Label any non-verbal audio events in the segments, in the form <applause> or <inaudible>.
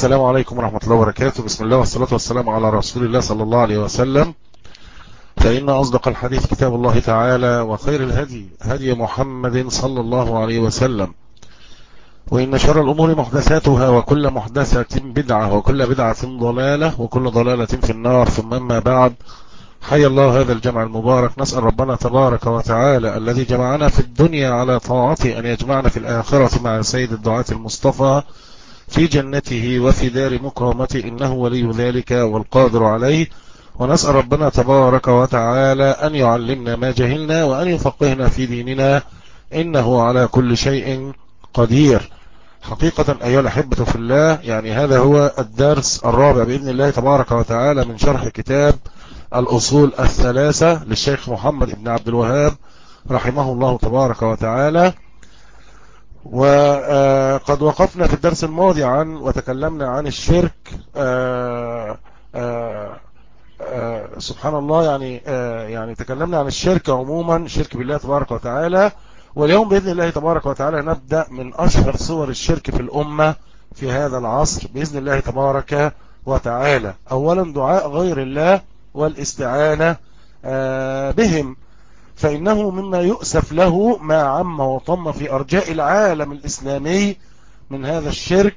السلام عليكم ورحمة الله وبركاته. بسم الله والصلاة والسلام على رسول الله صلى الله عليه وسلم. فإن أصدق الحديث كتاب الله تعالى وخير الهدي هدي محمد صلى الله عليه وسلم. وإن شر الأمور محدثاتها وكل محدثة بدعة وكل بدعة ضلالة وكل ضلالة في النار. ثم أما بعد حي الله هذا الجمع المبارك. نسأل ربنا تبارك وتعالى الذي جمعنا في الدنيا على طاعته أن يجمعنا في الآخرة مع سيد الدعاة المصطفى في جنته وفي دار مكرمته إنه ولي ذلك والقادر عليه. ونسأل ربنا تبارك وتعالى أن يعلمنا ما جهلنا وأن يفقهنا في ديننا. إنه على كل شيء قدير. حقيقة أيها الأحبة في الله يعني هذا هو الدرس الرابع بإذن الله تبارك وتعالى من شرح كتاب الأصول الثلاثة للشيخ محمد بن عبد الوهاب رحمه الله تبارك وتعالى. وقد وقفنا في الدرس الماضي عن وتكلمنا عن الشرك آآ آآ آآ سبحان الله يعني يعني تكلمنا عن الشرك عموما شرك بالله تبارك وتعالى. واليوم بإذن الله تبارك وتعالى نبدأ من أشهر صور الشرك في الأمة في هذا العصر بإذن الله تبارك وتعالى. أولا دعاء غير الله والاستعانة بهم. فإنه مما يؤسف له ما عم وطم في أرجاء العالم الإسلامي من هذا الشرك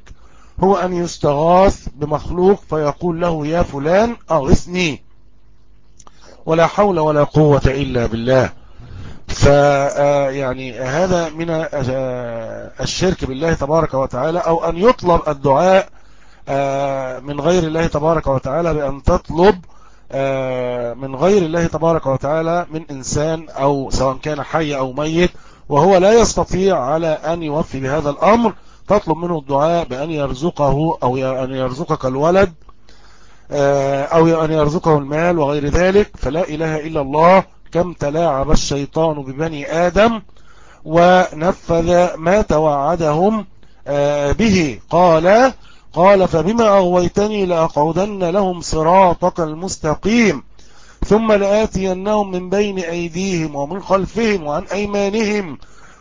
هو أن يستغاث بمخلوق فيقول له يا فلان أغثني. ولا حول ولا قوة إلا بالله. فيعني هذا من الشرك بالله تبارك وتعالى أو أن يطلب الدعاء من غير الله تبارك وتعالى بأن تطلب من غير الله تبارك وتعالى من إنسان أو سواء كان حي أو ميت وهو لا يستطيع على أن يوفي بهذا الأمر. تطلب منه الدعاء بأن يرزقه أو أن يرزقك الولد أو أن يرزقه المال وغير ذلك. فلا إله إلا الله كم تلاعب الشيطان ببني آدم ونفذ ما توعدهم به. قال قال فبما أغويتني لأقعدن لهم صراطك المستقيم ثم لآتينهم من بين أيديهم ومن خلفهم وعن أيمانهم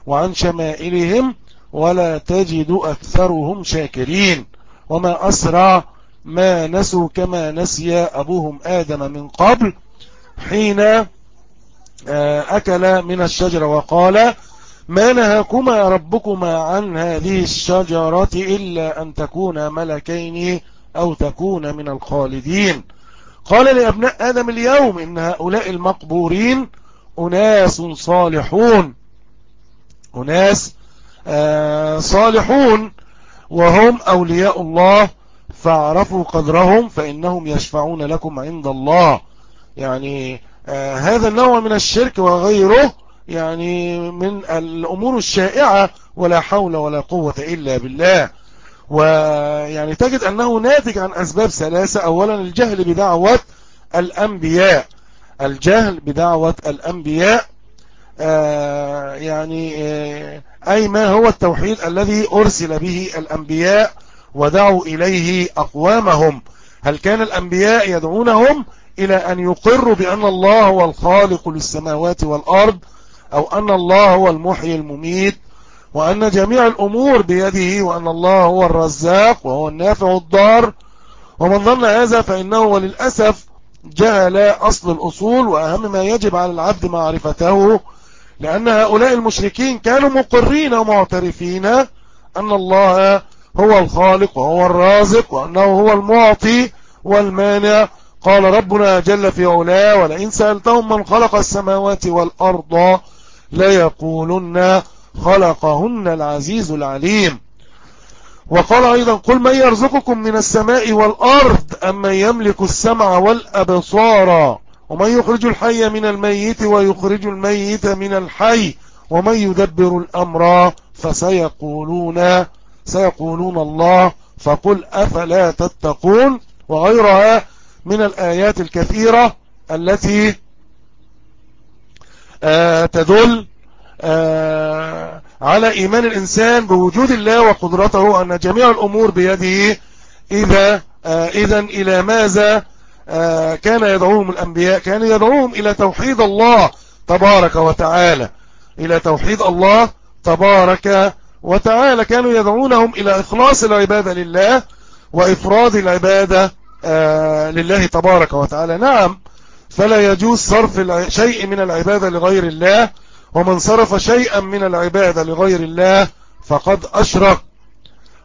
وعن شمائلهم ولا تجد أكثرهم شاكرين. وما أسرع ما نسوا كما نسي أبوهم آدم من قبل حين أكل من الشجرة وقال ما نهاكما ربكما عن هذه الشجرة إلا أن تكونا ملكين أو تكون من الخالدين. قال لأبناء آدم اليوم إن هؤلاء المقبورين أناس صالحون. أناس آه صالحون. وهم أولياء الله فاعرفوا قدرهم فإنهم يشفعون لكم عند الله. يعني آه هذا النوع من الشرك وغيره يعني من الأمور الشائعة ولا حول ولا قوة إلا بالله. ويعني تجد أنه ناتج عن أسباب ثلاثة. أولا الجهل بدعوة الأنبياء. الجهل بدعوة الأنبياء آه يعني آه أي ما هو التوحيد الذي أرسل به الأنبياء ودعوا إليه أقوامهم. هل كان الأنبياء يدعونهم إلى أن يقروا بأن الله هو الخالق للسماوات والأرض أو أن الله هو المحيي المميت وأن جميع الأمور بيده وأن الله هو الرزاق وهو النافع الضار. ومن ظن هذا فإنه وللأسف جهل أصل الأصول وأهم ما يجب على العبد معرفته لأن هؤلاء المشركين كانوا مقرين ومعترفين أن الله هو الخالق وهو الرازق وأنه هو المعطي والمانع. قال ربنا جل في علاه ولئن سألتهم من خلق السماوات والأرض ليقولن خلقهن العزيز العليم. وقال أيضا قل من يرزقكم من السماء والأرض أما يملك السمع والأبصار ومن يخرج الحي من الميت ويخرج الميت من الحي ومن يدبر الأمر فسيقولون سيقولون الله فقل أفلا تتقون وغيرها من الآيات الكثيرة التي تدل آه على إيمان الإنسان بوجود الله وقدرته أن جميع الأمور بيده. إذا آه إذا إلى ماذا؟ كان يدعوهم الأنبياء كان يدعوهم إلى توحيد الله تبارك وتعالى. إلى توحيد الله تبارك وتعالى. كانوا يدعونهم إلى إخلاص العبادة لله وإفراد العبادة آه، لله تبارك وتعالى. نعم فلا يجوز صرف شيء من العبادة لغير الله ومن صرف شيئا من العبادة لغير الله فقد أشرك.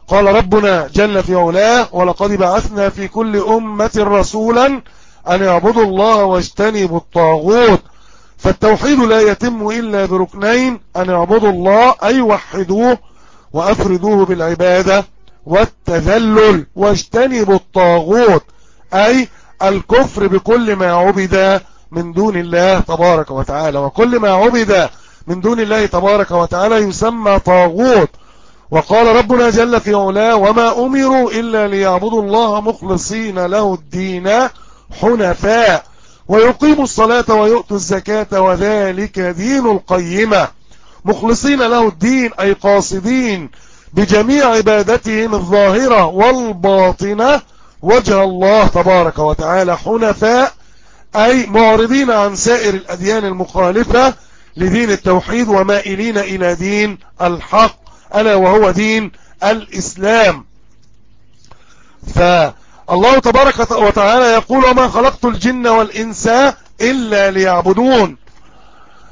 قال ربنا جل في علاه ولقد بعثنا في كل أمة رسولا أن يعبدوا الله واجتنبوا الطاغوت فالتوحيد لا يتم إلا بركنين أن يعبدوا الله أي وحدوه وأفردوه بالعبادة والتذلل واجتنبوا الطاغوت أي الكفر بكل ما عبد من دون الله تبارك وتعالى. وكل ما عبد من دون الله تبارك وتعالى يسمى طاغوت. وقال ربنا جل في علاه وما أمروا إلا ليعبدوا الله مخلصين له الدين حنفاء ويقيموا الصلاة ويؤتوا الزكاة وذلك دين القيمة. مخلصين له الدين أي قاصدين بجميع عبادتهم الظاهرة والباطنة وجه الله تبارك وتعالى حنفاء أي معرضين عن سائر الأديان المخالفة لدين التوحيد ومائلين إلى دين الحق ألا وهو دين الإسلام. فالله تبارك وتعالى يقول وما خلقت الجن والإنس إلا ليعبدون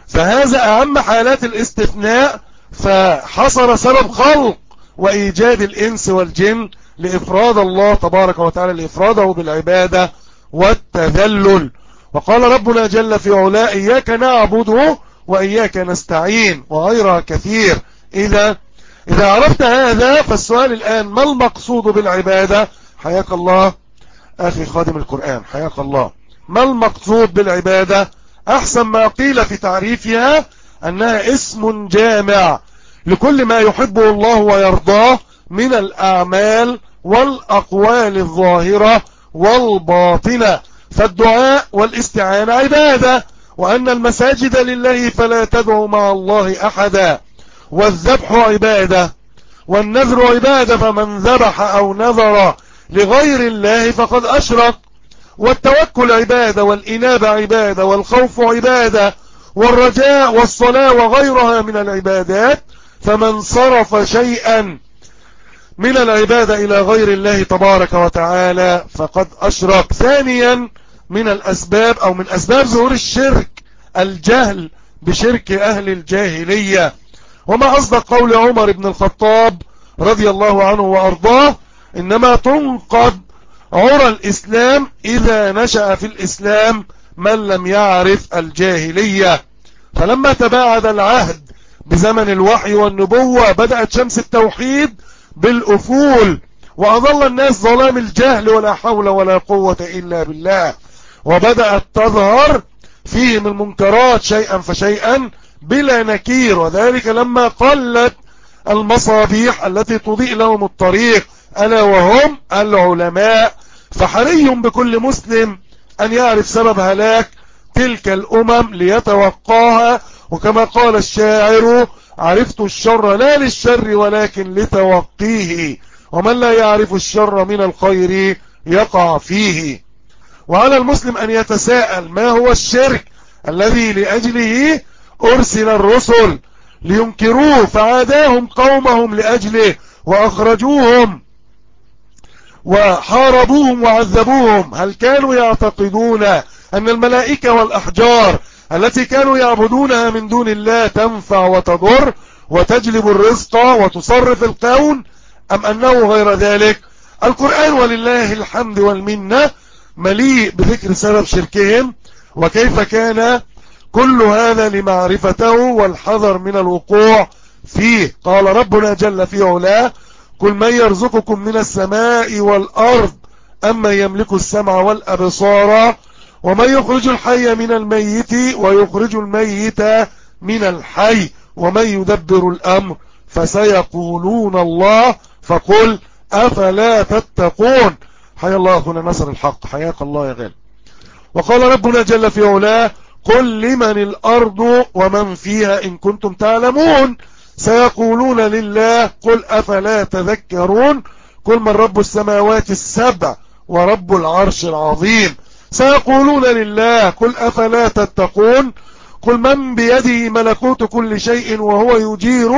فهذا أهم حالات الاستثناء فحصر سبب خلق وإيجاد الإنس والجن لإفراد الله تبارك وتعالى لإفراده بالعبادة والتذلل. وقال ربنا جل في علاء إياك نعبد وإياك نستعين وغيرها كثير. إذا إذا عرفت هذا فالسؤال الآن ما المقصود بالعبادة؟ حياك الله أخي خادم القرآن حياك الله. ما المقصود بالعبادة؟ أحسن ما قيل في تعريفها أنها اسم جامع لكل ما يحبه الله ويرضاه من الأعمال والأقوال الظاهرة والباطنة. فالدعاء والاستعانة عبادة وأن المساجد لله فلا تدعو مع الله أحدا. والذبح عبادة والنذر عبادة فمن ذبح أو نذر لغير الله فقد أشرك. والتوكل عبادة والإنابة عبادة والخوف عبادة والرجاء والصلاة وغيرها من العبادات. فمن صرف شيئا من العبادة إلى غير الله تبارك وتعالى فقد أشرك. ثانيا من الأسباب أو من أسباب ظهور الشرك الجهل بشرك أهل الجاهلية. وما أصدق قول عمر بن الخطاب رضي الله عنه وأرضاه إنما تنقض عرى الإسلام إذا نشأ في الإسلام من لم يعرف الجاهلية. فلما تباعد العهد بزمن الوحي والنبوة بدأت شمس التوحيد بالأفول وأظل الناس ظلام الجهل ولا حول ولا قوة إلا بالله. وبدأت تظهر فيهم المنكرات شيئا فشيئا بلا نكير. وذلك لما قلت المصابيح التي تضيء لهم الطريق ألا وهم العلماء. فحري بكل مسلم أن يعرف سبب هلاك تلك الأمم ليتوقاها. وكما قال الشاعر عرفت الشر لا للشر ولكن لتوقيه ومن لا يعرف الشر من الخير يقع فيه. وعلى المسلم أن يتساءل ما هو الشرك الذي لأجله أرسل الرسل لينكروه فعاداهم قومهم لأجله وأخرجوهم وحاربوهم وعذبوهم. هل كانوا يعتقدون أن الملائكة والأحجار التي كانوا يعبدونها من دون الله تنفع وتضر وتجلب الرزق وتصرف الكون أم أنه غير ذلك؟ القرآن ولله الحمد والمنة مليء بذكر سبب شركهم وكيف كان؟ كل هذا لمعرفته والحذر من الوقوع فيه. قال ربنا جل في علاه كل من يرزقكم من السماء والأرض أما يملك السمع والأبصار ومن يخرج الحي من الميت ويخرج الميت من الحي ومن يدبر الأمر فسيقولون الله فقل أفلا تتقون. حيا الله أخونا نصر الحق. حياك الله يا غالي. وقال ربنا جل في علاه قل لمن الأرض ومن فيها إن كنتم تعلمون. سيقولون لله قل أفلا تذكرون. قل من رب السماوات السبع ورب العرش العظيم. سيقولون لله قل أفلا تتقون؟ قل من بيده ملكوت كل شيء وهو يجير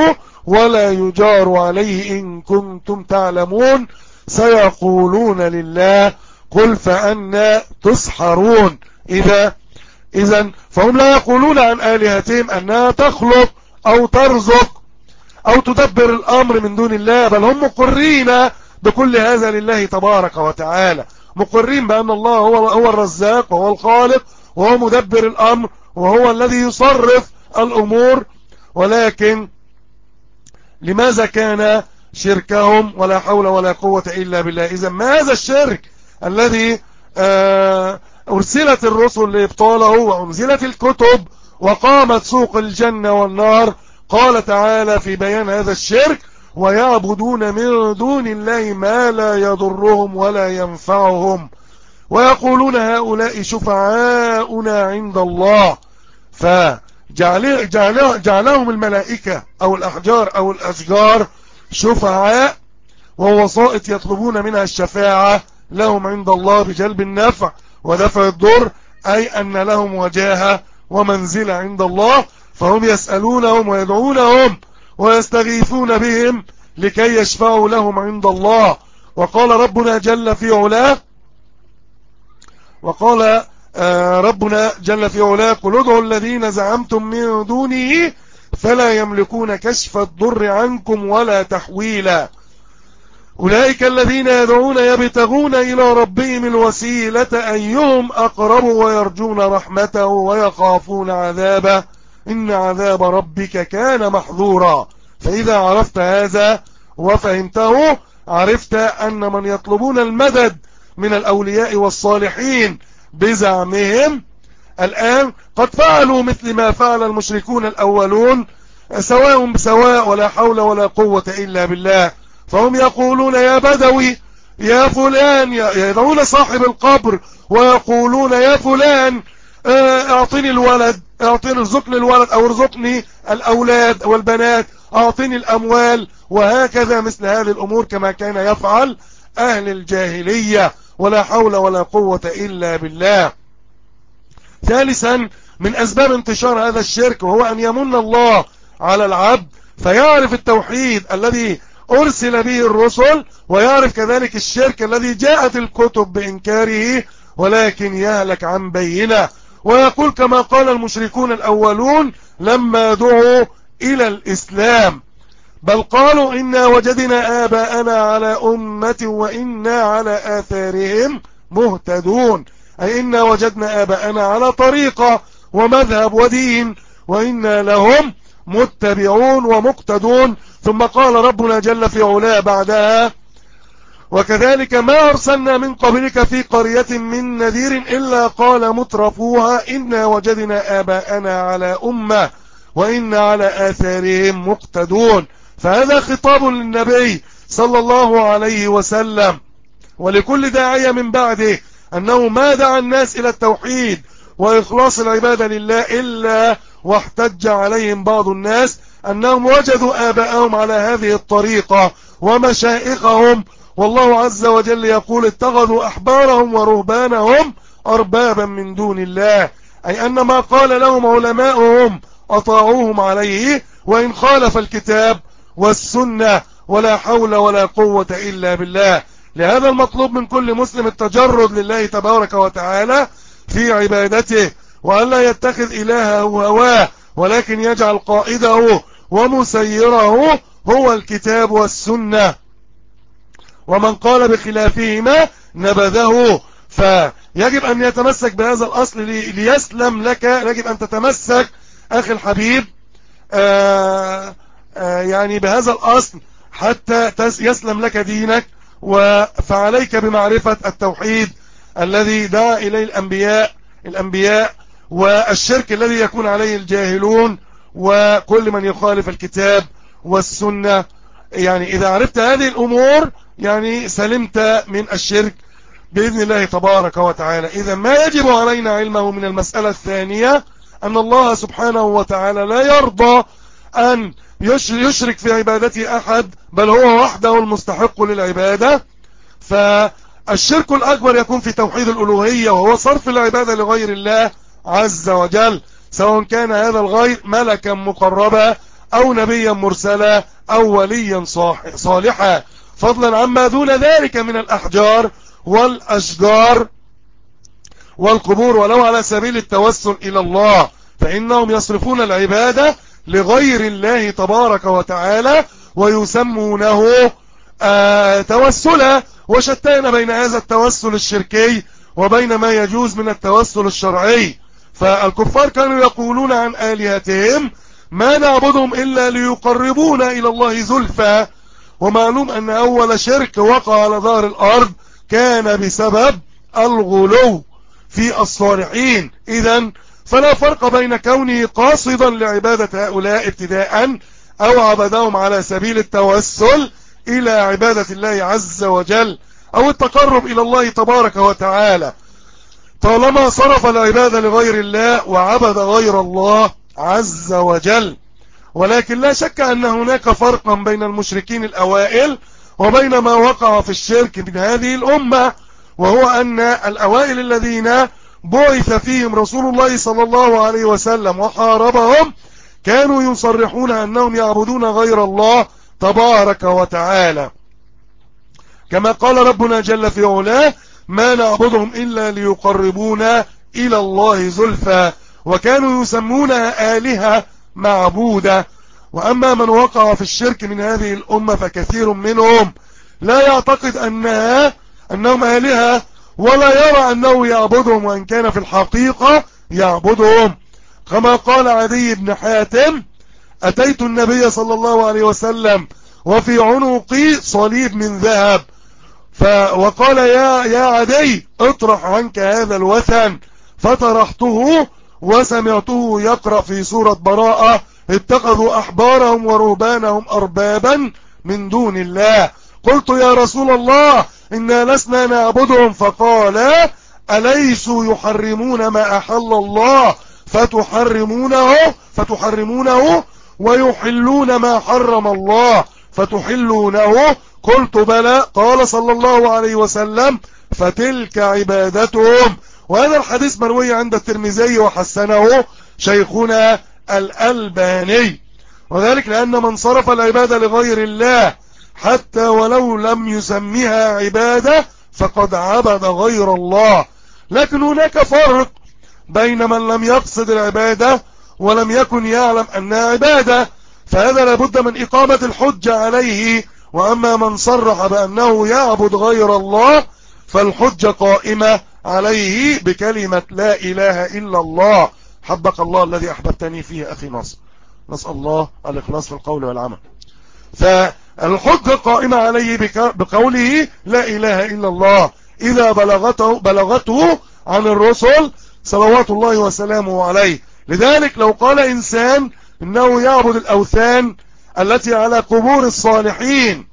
ولا يجار عليه إن كنتم تعلمون؟ سيقولون لله قل فأنا تسحرون. إذا إذا فهم لا يقولون عن آلهتهم أنها تخلق أو ترزق أو تدبر الأمر من دون الله بل هم مقرين بكل هذا لله تبارك وتعالى. مقرين بأن الله هو, هو الرزاق وهو الخالق وهو مدبر الأمر وهو الذي يصرف الأمور. ولكن لماذا كان شركهم ولا حول ولا قوة إلا بالله؟ إذا ما هذا الشرك الذي آه، أرسلت الرسل لإبطاله وأنزلت الكتب وقامت سوق الجنة والنار قال تعالى في بيان هذا الشرك ويعبدون من دون الله ما لا يضرهم ولا ينفعهم. ويقولون هؤلاء شفعاؤنا عند الله. فجعلهم الملائكة أو الأحجار أو الأشجار شفعاء ووسائط يطلبون منها الشفاعة لهم عند الله بجلب النفع ودفع الضر أي أن لهم وجاهة ومنزلة عند الله. فهم يسألونهم ويدعونهم ويستغيثون بهم لكي يشفعوا لهم عند الله. وقال ربنا جل في علاه وقال آه، ربنا جل في علاه قل ادعوا الذين زعمتم من دونه فلا يملكون كشف الضر عنكم ولا تحويلا. أولئك الذين يدعون يبتغون إلى ربهم الوسيلة أيهم أقرب ويرجون رحمته ويخافون عذابه؟ إن عذاب ربك كان محظورا فإذا عرفت هذا وفهمته عرفت أن من يطلبون المدد من الأولياء والصالحين بزعمهم الآن قد فعلوا مثل ما فعل المشركون الأولون سواء بسواء ولا حول ولا قوة إلا بالله. فهم يقولون يا بدوي يا فلان يدعون صاحب القبر ويقولون يا فلان آه، اعطني الولد اعطني ارزقني الولد أو ارزقني الأولاد والبنات اعطني الأموال وهكذا مثل هذه الأمور كما كان يفعل أهل الجاهلية. ولا حول ولا قوة إلا بالله. ثالثا من أسباب انتشار هذا الشرك وهو أن يمن الله على العبد فيعرف التوحيد الذي أرسل به الرسل ويعرف كذلك الشرك الذي جاءت الكتب بإنكاره ولكن يهلك عن بينة. ويقول كما قال المشركون الأولون لما دعوا إلى الإسلام. بل قالوا إنا وجدنا آباءنا على أمة وإنا على آثارهم مهتدون. أي إنا وجدنا آباءنا على طريقة ومذهب ودين وإنا لهم متبعون ومقتدون. ثم قال ربنا جل في علاه بعدها وكذلك ما أرسلنا من قبلك في قرية من نذير إلا قال مترفوها إنا وجدنا آباءنا على أمة وإنا على آثارهم مقتدون. فهذا خطاب للنبي صلى الله عليه وسلم. ولكل داعية من بعده أنه ما دعا الناس إلى التوحيد وإخلاص العبادة لله إلا واحتج عليهم بعض الناس أنهم وجدوا آباءهم على هذه الطريقة ومشائخهم والله عز وجل يقول اتخذوا أحبارهم ورهبانهم أربابا من دون الله. أي أن ما قال لهم علماؤهم أطاعوهم عليه وإن خالف الكتاب والسنة ولا حول ولا قوة إلا بالله. لهذا المطلوب من كل مسلم التجرد لله تبارك وتعالى في عبادته وأن لا يتخذ إلهه هواه ولكن يجعل قائده ومسيره هو الكتاب والسنة. ومن قال بخلافهما نبذه. فيجب أن يتمسك بهذا الأصل ليسلم لك يجب أن تتمسك أخي الحبيب آآ آه، آآ آه، يعني بهذا الأصل حتى يسلم لك دينك فعليك بمعرفة التوحيد الذي دعا إليه الأنبياء الأنبياء والشرك الذي يكون عليه الجاهلون وكل من يخالف الكتاب والسنة. يعني إذا عرفت هذه الأمور يعني سلمت من الشرك بإذن الله تبارك وتعالى. إذا ما يجب علينا علمه من المسألة الثانية أن الله سبحانه وتعالى لا يرضى أن يشرك في عبادته أحد بل هو وحده المستحق للعبادة. فالشرك الأكبر يكون في توحيد الألوهية وهو صرف العبادة لغير الله عز وجل. سواء كان هذا الغير ملكا مقربا أو نبيا مرسلا أو وليا صالحا. فضلا عما دون ذلك من الأحجار والأشجار والقبور ولو على سبيل التوسل إلى الله فإنهم يصرفون العبادة لغير الله تبارك وتعالى ويسمونه آه توسلا. وشتان بين هذا التوسل الشركي وبين ما يجوز من التوسل الشرعي. فالكفار كانوا يقولون عن آلهتهم ما نعبدهم إلا ليقربونا إلى الله زلفى. ومعلوم أن أول شرك وقع على ظهر الأرض كان بسبب الغلو في الصالحين. إذا فلا فرق بين كونه قاصدا لعبادة هؤلاء ابتداء أو عبدهم على سبيل التوسل إلى عبادة الله عز وجل أو التقرب إلى الله تبارك وتعالى. طالما صرف العبادة لغير الله وعبد غير الله عز وجل ولكن لا شك أن هناك فرقا بين المشركين الأوائل وبين ما وقع في الشرك من هذه الأمة وهو أن الأوائل الذين بعث فيهم رسول الله صلى الله عليه وسلم وحاربهم كانوا يصرحون أنهم يعبدون غير الله تبارك وتعالى. كما قال ربنا جل في علاه ما نعبدهم إلا ليقربونا إلى الله زلفى وكانوا يسمونها آلهة معبودة. وأما من وقع في الشرك من هذه الأمة فكثير منهم. لا يعتقد أنها أنهم آلهة ولا يرى أنه يعبدهم وإن كان في الحقيقة يعبدهم. كما قال عدي بن حاتم أتيت النبي صلى الله عليه وسلم وفي عنقي صليب من ذهب. وقال يا يا عدي اطرح عنك هذا الوثن. فطرحته وسمعته يقرأ في سورة براءة اتخذوا أحبارهم ورهبانهم أربابا من دون الله. قلت يا رسول الله إنا لسنا نعبدهم. فقال أليسوا يحرمون ما أحل الله؟ فتحرمونه فتحرمونه ويحلون ما حرم الله. فتحلونه؟ قلت بلى. قال صلى الله عليه وسلم فتلك عبادتهم. وهذا الحديث مروي عند الترمذي وحسنه شيخنا الألباني. وذلك لأن من صرف العبادة لغير الله حتى ولو لم يسميها عبادة فقد عبد غير الله. لكن هناك فرق بين من لم يقصد العبادة ولم يكن يعلم أنها عبادة فهذا لابد من إقامة الحجة عليه. وأما من صرح بأنه يعبد غير الله فالحجة قائمة. عليه بكلمة لا إله إلا الله. حبك الله الذي أحببتني فيه أخي ناصر. نسأل الله الإخلاص في القول والعمل. فالحجة قائمة عليه بقوله لا إله إلا الله. إذا بلغته, بلغته عن الرسل صلوات الله وسلامه عليه. لذلك لو قال إنسان إنه يعبد الأوثان التي على قبور الصالحين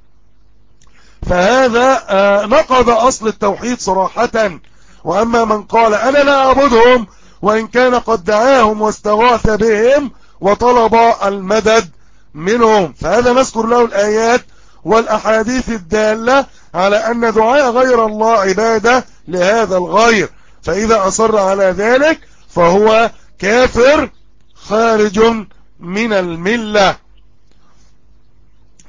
فهذا آه، نقض أصل التوحيد صراحة. وأما من قال أنا لا أعبدهم وإن كان قد دعاهم واستغاث بهم وطلب المدد منهم. فهذا نذكر له الآيات والأحاديث الدالة على أن دعاء غير الله عبادة لهذا الغير. فإذا أصر على ذلك فهو كافر خارج من الملة.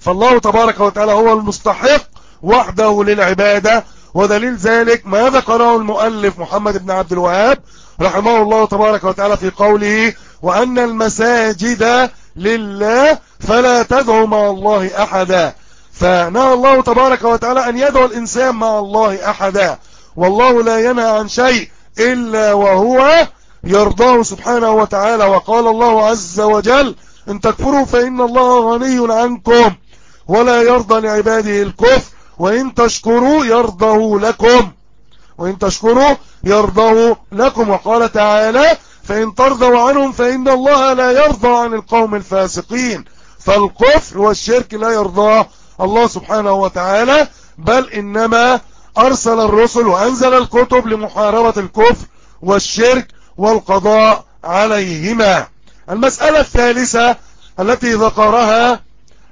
فالله تبارك وتعالى هو المستحق وحده للعبادة ودليل ذلك ما ذكره المؤلف محمد بن عبد الوهاب رحمه الله تبارك وتعالى في قوله وأن المساجد لله فلا تدعو مع الله أحدا. فنهى الله تبارك وتعالى أن يدعو الإنسان مع الله أحدا. والله لا ينهى عن شيء إلا وهو يرضاه سبحانه وتعالى. وقال الله عز وجل إن تكفروا فإن الله غني عنكم ولا يرضى لعباده الكفر. وإن تشكروا يرضه لكم. وإن تشكروا يرضه لكم. وقال تعالى فإن ترضوا عنهم فإن الله لا يرضى عن القوم الفاسقين. فالكفر والشرك لا يرضاه الله سبحانه وتعالى بل إنما أرسل الرسل وأنزل الكتب لمحاربة الكفر والشرك والقضاء عليهما. المسألة الثالثة التي ذكرها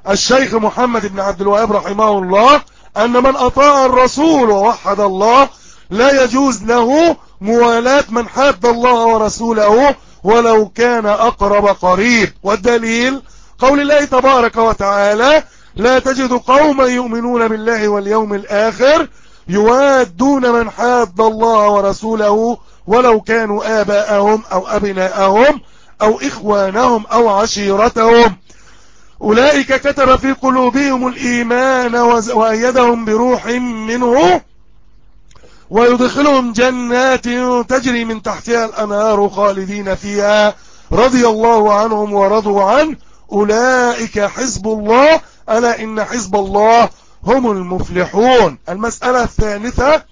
الشيخ محمد بن عبد الوهاب رحمه الله أن من أطاع الرسول ووحد الله لا يجوز له موالاة من حاد الله ورسوله ولو كان أقرب قريب. والدليل قول الله تبارك وتعالى لا تجد قوما يؤمنون بالله واليوم الآخر يوادون من حاد الله ورسوله ولو كانوا آباءهم أو أبناءهم أو إخوانهم أو عشيرتهم. أولئك كتب في قلوبهم الإيمان وأيدهم بروح منه ويدخلهم جنات تجري من تحتها الأنهار خالدين فيها رضي الله عنهم ورضوا عنه أولئك حزب الله. ألا إن حزب الله هم المفلحون. المسألة الثالثة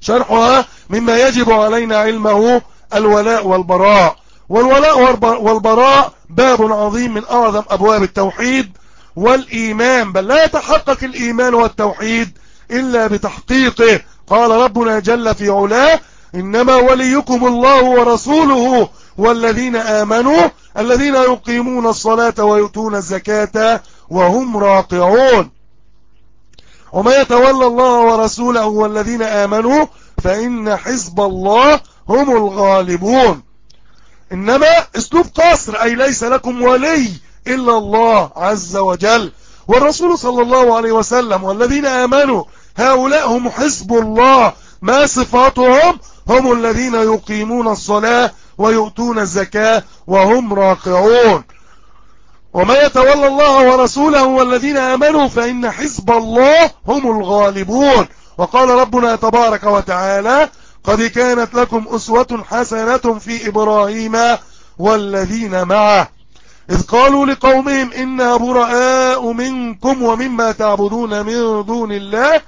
شرحها مما يجب علينا علمه الولاء والبراء. والولاء والبراء باب عظيم من أعظم أبواب التوحيد والإيمان. بل لا يتحقق الإيمان والتوحيد إلا بتحقيقه. قال ربنا جل في علاه إنما وليكم الله ورسوله والذين آمنوا الذين يقيمون الصلاة ويؤتون الزكاة وهم راقعون. وما يتولى الله ورسوله والذين آمنوا فإن حزب الله هم الغالبون. إنما أسلوب قصر أي ليس لكم ولي إلا الله عز وجل. والرسول صلى الله عليه وسلم والذين آمنوا هؤلاء هم حزب الله. ما صفاتهم؟ هم الذين يقيمون الصلاة ويؤتون الزكاة وهم راقعون وما يتولى الله ورسوله والذين آمنوا فإن حزب الله هم الغالبون. وقال ربنا تبارك وتعالى قد كانت لكم أسوة حسنة في إبراهيم والذين معه. إذ قالوا لقومهم إنا براء منكم ومما تعبدون من دون الله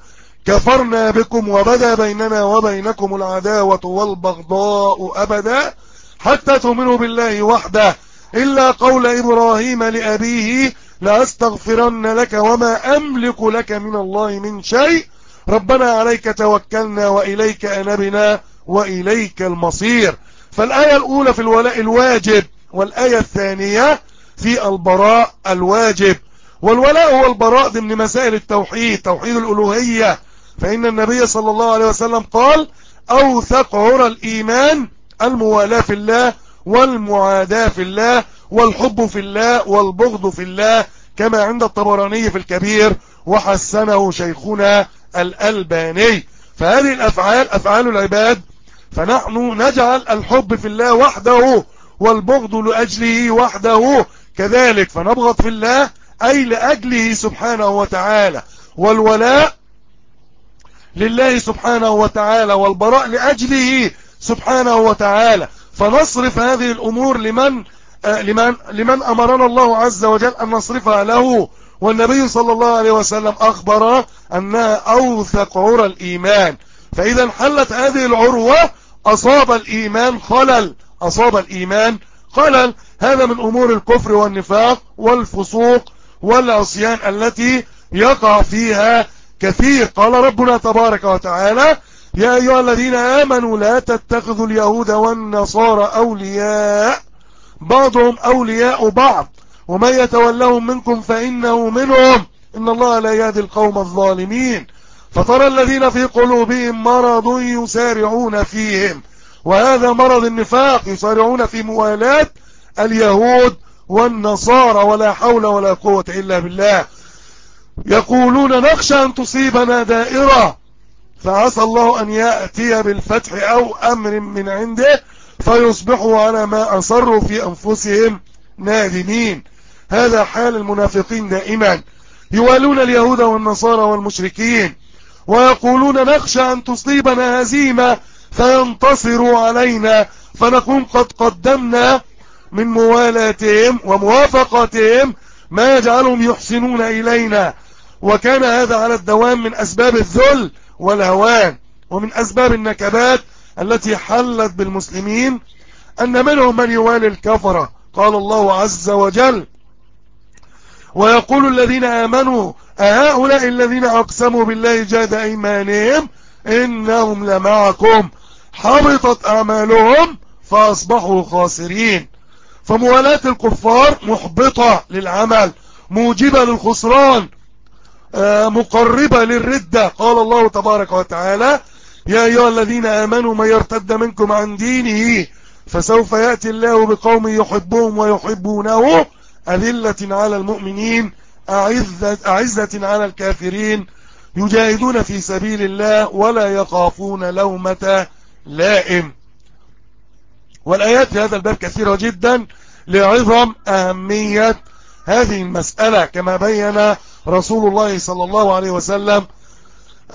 كفرنا بكم وبدا بيننا وبينكم العداوة والبغضاء أبدا حتى تؤمنوا بالله وحده. إلا قول إبراهيم لأبيه لأستغفرن لك وما أملك لك من الله من شيء ربنا عليك توكلنا وإليك أنبنا وإليك المصير. فالآية الأولى في الولاء الواجب والآية الثانية في البراء الواجب. والولاء والبراء ضمن مسائل التوحيد توحيد الألوهية. فإن النبي صلى الله عليه وسلم قال أوثق عرى الإيمان الموالاة في الله والمعاداة في الله والحب في الله والبغض في الله كما عند الطبراني في الكبير وحسنه شيخنا الألباني. فهذه الأفعال أفعال العباد. فنحن نجعل الحب في الله وحده والبغض لأجله وحده. كذلك فنبغض في الله أي لأجله سبحانه وتعالى. والولاء لله سبحانه وتعالى والبراء لأجله سبحانه وتعالى. فنصرف هذه الأمور لمن آه، لمن لمن أمرنا الله عز وجل أن نصرفها له. والنبي صلى الله عليه وسلم أخبر أنها أوثق عرى الإيمان. فإذا حلت هذه العروة أصاب الإيمان خلل. أصاب الإيمان خلل. هذا من أمور الكفر والنفاق والفسوق والعصيان التي يقع فيها كثير. قال ربنا تبارك وتعالى يا أيها الذين آمنوا لا تتخذوا اليهود والنصارى أولياء. بعضهم أولياء بعض. ومن يتولهم منكم فإنه منهم. إن الله لا يهدي القوم الظالمين. فترى الذين في قلوبهم مرض يسارعون فيهم. وهذا مرض النفاق يسارعون في موالاة اليهود والنصارى. ولا حول ولا قوة إلا بالله. يقولون نخشى أن تصيبنا دائرة. فعسى الله أن يأتي بالفتح أو أمر من عنده. فيصبحوا على ما أصروا في أنفسهم نادمين. هذا حال المنافقين دائما. يوالون اليهود والنصارى والمشركين ويقولون نخشى أن تصيبنا هزيمة فينتصروا علينا فنكون قد قدمنا من موالاتهم وموافقتهم ما يجعلهم يحسنون إلينا. وكان هذا على الدوام من أسباب الذل والهوان. ومن أسباب النكبات التي حلت بالمسلمين أن منهم من يوالي الكفرة. قال الله عز وجل ويقول الذين آمنوا أهؤلاء الذين أقسموا بالله جاد أيمانهم إنهم لمعكم. حبطت أعمالهم فأصبحوا خاسرين. فموالاة الكفار محبطة للعمل موجبة للخسران آه، مقربة للردة. قال الله تبارك وتعالى يا أيها الذين آمنوا من يرتد منكم عن دينه فسوف يأتي الله بقوم يحبهم ويحبونه أذلة على المؤمنين أعزة, أعزة على الكافرين يجاهدون في سبيل الله ولا يخافون لومة لائم. والآيات في هذا الباب كثيرة جدا لعظم أهمية هذه المسألة كما بين رسول الله صلى الله عليه وسلم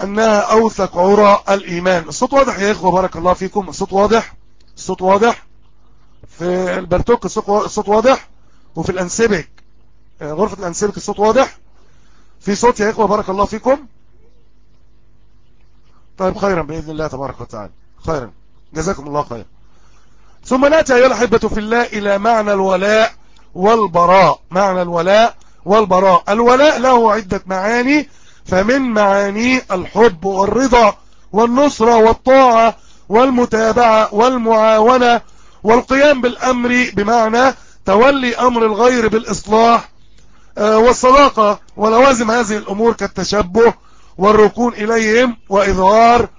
أنها أوثق عرى الإيمان. الصوت واضح يا إخوة بارك الله فيكم. الصوت واضح؟ الصوت واضح؟ في البرتوك الصوت واضح؟ وفي الأنسبك غرفة الأنسبك الصوت واضح؟ في صوت يا إخوة بارك الله فيكم. طيب خيرا بإذن الله تبارك وتعالى. خيرا. جزاكم الله خير ثم نأتي أيها الأحبة في الله إلى معنى الولاء والبراء. معنى الولاء والبراء. الولاء له عدة معاني فمن معاني الحب والرضا والنصرة والطاعة والمتابعة والمعاونة والقيام بالأمر بمعنى تولي أمر الغير بالإصلاح آه، والصداقة ولوازم هذه الأمور كالتشبه والركون إليهم وإظهار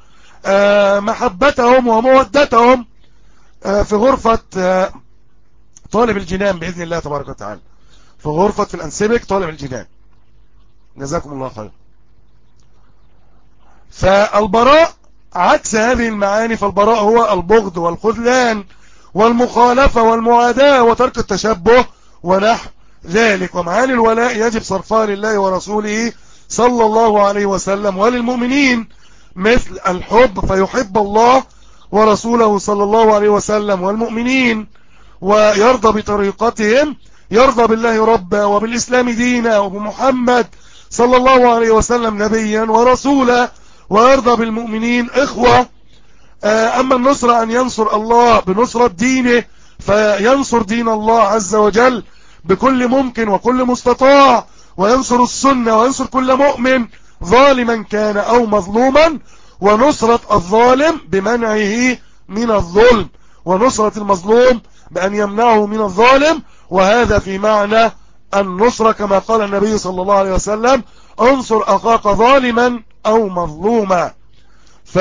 آه، محبتهم ومودتهم آه، في غرفة طالب الجنان بإذن الله تبارك وتعالى. في غرفة في الأنسبك طالب الجنان. جزاكم الله خير. فالبراء عكس هذه المعاني فالبراء هو البغض والخذلان. والمخالفة والمعاداة وترك التشبه ونحو ذلك. ومعاني الولاء يجب صرفها لله ورسوله صلى الله عليه وسلم وللمؤمنين مثل الحب فيحب الله ورسوله صلى الله عليه وسلم والمؤمنين ويرضى بطريقتهم يرضى بالله ربا وبالإسلام دينا وبمحمد صلى الله عليه وسلم نبيا ورسولا ويرضى بالمؤمنين إخوة أما النصر أن ينصر الله بنصرة دينه فينصر دين الله عز وجل بكل ممكن وكل مستطاع وينصر السنة وينصر كل مؤمن ظالما كان أو مظلوما ونصرة الظالم بمنعه من الظلم ونصرة المظلوم بأن يمنعه من الظالم وهذا في معنى النصرة كما قال النبي صلى الله عليه وسلم انصر أخاك ظالما أو مظلوما. ف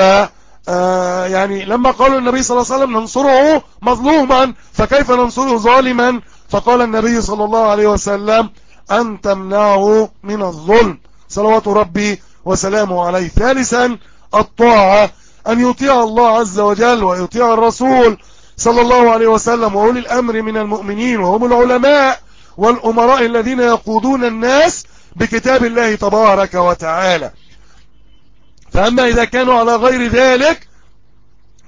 آه، يعني لما قالوا النبي صلى الله عليه وسلم ننصره مظلوما فكيف ننصره ظالما؟ فقال النبي صلى الله عليه وسلم أن تمنعه من الظلم. صلوات ربي وسلامه عليه. ثالثا الطاعة. أن يطيع الله عز وجل ويطيع الرسول صلى الله عليه وسلم وأولي الأمر من المؤمنين وهم العلماء والأمراء الذين يقودون الناس بكتاب الله تبارك وتعالى. فأما إذا كانوا على غير ذلك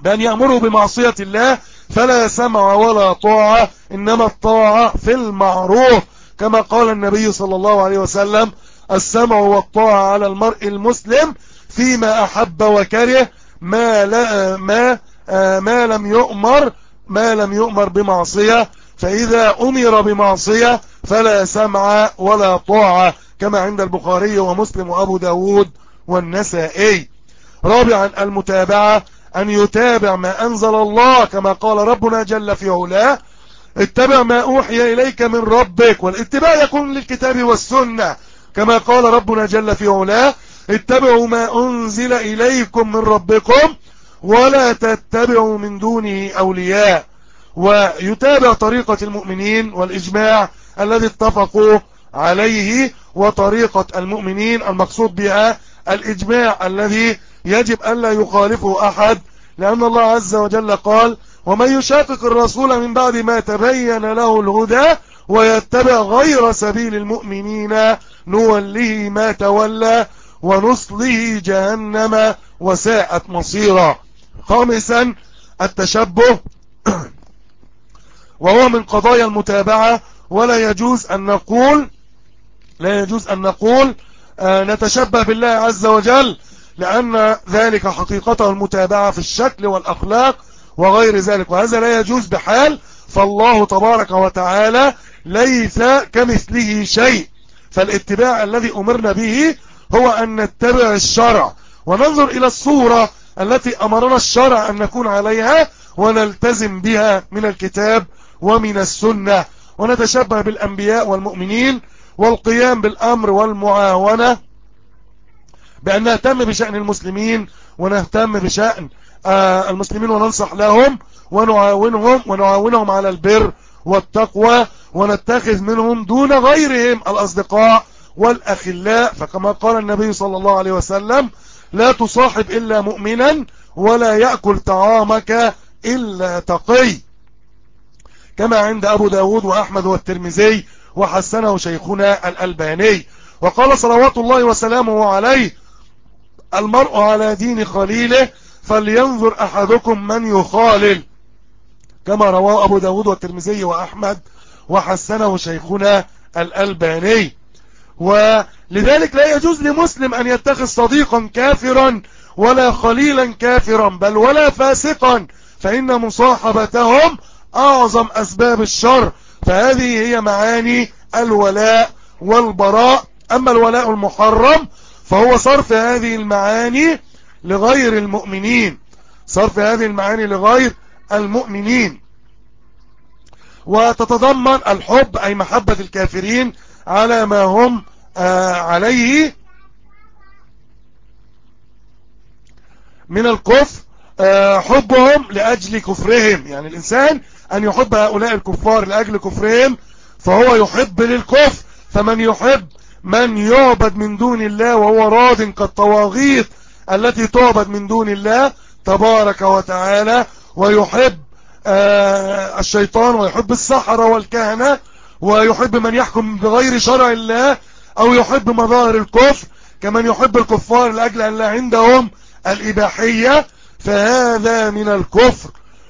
بأن يأمروا بمعصية الله فلا سمع ولا طاعة إنما الطاعة في المعروف. كما قال النبي صلى الله عليه وسلم السمع والطاعة على المرء المسلم فيما أحب وكره ما, لا ما, ما لم يؤمر ما لم يؤمر بمعصية. فإذا أمر بمعصية فلا سمع ولا طاعة كما عند البخاري ومسلم وأبو داود. والنسائي. رابعا المتابعة أن يتابع ما أنزل الله كما قال ربنا جل في علاه. اتبع ما أوحي إليك من ربك والاتباع يكون للكتاب والسنة كما قال ربنا جل في علاه. اتبعوا ما أنزل إليكم من ربكم ولا تتبعوا من دونه أولياء. ويتابع طريقة المؤمنين والإجماع الذي اتفقوا عليه وطريقة المؤمنين المقصود بها الإجماع الذي يجب ألا يخالفه أحد لأن الله عز وجل قال ومن يشاقق الرسول من بعد ما تبين له الهدى ويتبع غير سبيل المؤمنين نوله ما تولى ونصله جهنم وساءت مصيرا. خامسا التشبه <clears throat> وهو من قضايا المتابعة ولا يجوز أن نقول لا يجوز أن نقول نتشبه بالله عز وجل لأن ذلك حقيقته المتابعة في الشكل والأخلاق وغير ذلك. وهذا لا يجوز بحال فالله تبارك وتعالى ليس كمثله شيء. فالاتباع الذي أمرنا به هو أن نتبع الشرع. وننظر إلى الصورة التي أمرنا الشرع أن نكون عليها ونلتزم بها من الكتاب ومن السنة. ونتشبه بالأنبياء والمؤمنين والقيام بالأمر والمعاونة بأن نهتم بشأن المسلمين ونهتم بشأن آه، المسلمين وننصح لهم ونعاونهم ونعاونهم على البر والتقوى ونتخذ منهم دون غيرهم الأصدقاء والأخلاء. فكما قال النبي صلى الله عليه وسلم لا تصاحب إلا مؤمنا ولا يأكل طعامك إلا تقي. كما عند أبو داود وأحمد والترمذي وحسنه شيخنا الألباني. وقال صلوات الله وسلامه عليه المرء على دين خليله فلينظر أحدكم من يخالل. كما رواه أبو داود والترمذي وأحمد وحسنه شيخنا الألباني. ولذلك لا يجوز لمسلم أن يتخذ صديقا كافرا ولا خليلا كافرا بل ولا فاسقا. فإن مصاحبتهم أعظم أسباب الشر. فهذه هي معاني الولاء والبراء. أما الولاء المحرم فهو صرف هذه المعاني لغير المؤمنين. صرف هذه المعاني لغير المؤمنين. وتتضمن الحب أي محبة الكافرين على ما هم آه عليه. من الكفر آه حبهم لأجل كفرهم. يعني الإنسان أن يحب هؤلاء الكفار لأجل كفرهم فهو يحب للكفر فمن يحب من يعبد من دون الله وهو راض كالطواغيت التي تعبد من دون الله تبارك وتعالى ويحب آه الشيطان ويحب السحرة والكهنة ويحب من يحكم بغير شرع الله أو يحب مظاهر الكفر كمن يحب الكفار لأجل أن لا عندهم الإباحية فهذا من الكفر